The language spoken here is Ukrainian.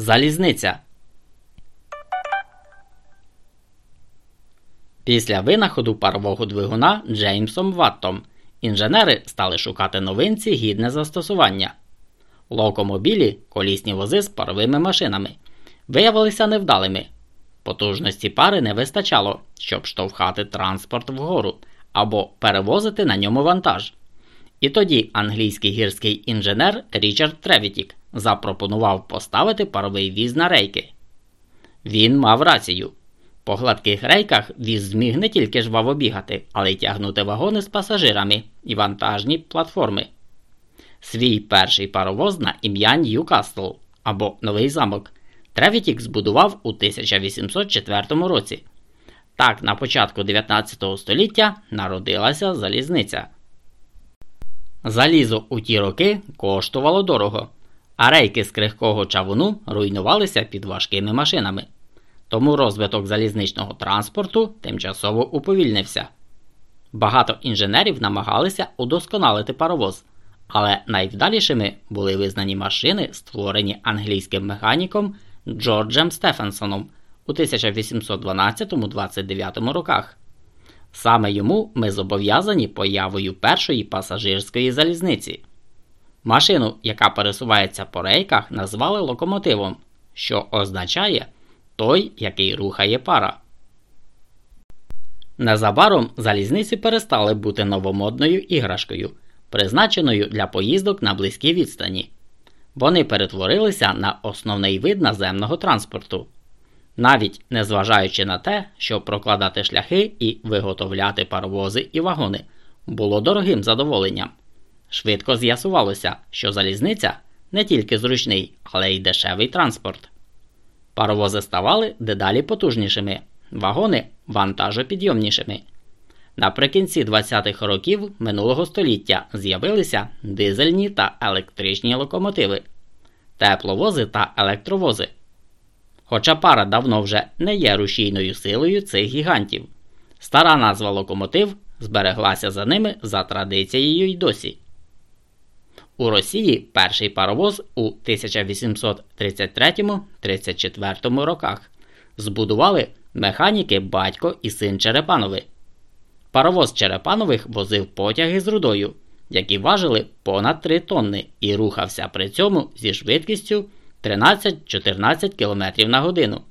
Залізниця. Після винаходу парового двигуна Джеймсом Ваттом інженери стали шукати новинці гідне застосування. Локомобілі, колісні вози з паровими машинами, виявилися невдалими. Потужності пари не вистачало, щоб штовхати транспорт вгору або перевозити на ньому вантаж. І тоді англійський гірський інженер Річард Тревітік запропонував поставити паровий віз на рейки. Він мав рацію. По гладких рейках віз зміг не тільки жваво бігати, але й тягнути вагони з пасажирами і вантажні платформи. Свій перший паровоз на ім'я Ньюкасл або Новий замок Тревітік збудував у 1804 році. Так, на початку 19 століття народилася залізниця. Залізо у ті роки коштувало дорого, а рейки з крихкого чавуну руйнувалися під важкими машинами. Тому розвиток залізничного транспорту тимчасово уповільнився. Багато інженерів намагалися удосконалити паровоз, але найвдалішими були визнані машини, створені англійським механіком Джорджем Стефенсоном у 1812-29 роках. Саме йому ми зобов'язані появою першої пасажирської залізниці. Машину, яка пересувається по рейках, назвали локомотивом, що означає той, який рухає пара. Незабаром залізниці перестали бути новомодною іграшкою, призначеною для поїздок на близькі відстані. Вони перетворилися на основний вид наземного транспорту. Навіть незважаючи на те, що прокладати шляхи і виготовляти паровози і вагони було дорогим задоволенням. Швидко з'ясувалося, що залізниця не тільки зручний, але й дешевий транспорт. Паровози ставали дедалі потужнішими, вагони вантажопідйомнішими. Наприкінці 20-х років минулого століття з'явилися дизельні та електричні локомотиви, тепловози та електровози. Хоча пара давно вже не є рушійною силою цих гігантів. Стара назва локомотив збереглася за ними за традицією й досі. У Росії перший паровоз у 1833-34 роках збудували механіки батько і син Черепанови. Паровоз Черепанових возив потяги з рудою, які важили понад 3 тонни і рухався при цьому зі швидкістю 13-14 км на годину.